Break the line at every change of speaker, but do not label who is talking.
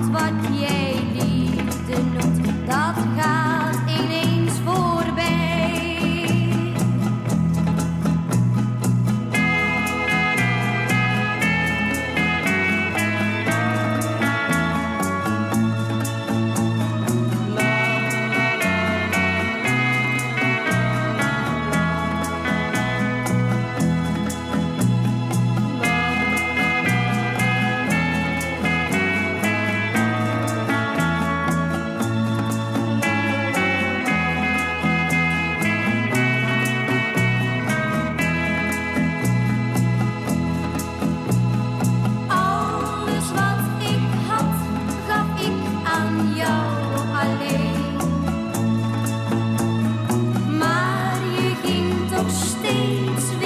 Wat jij liefde. takes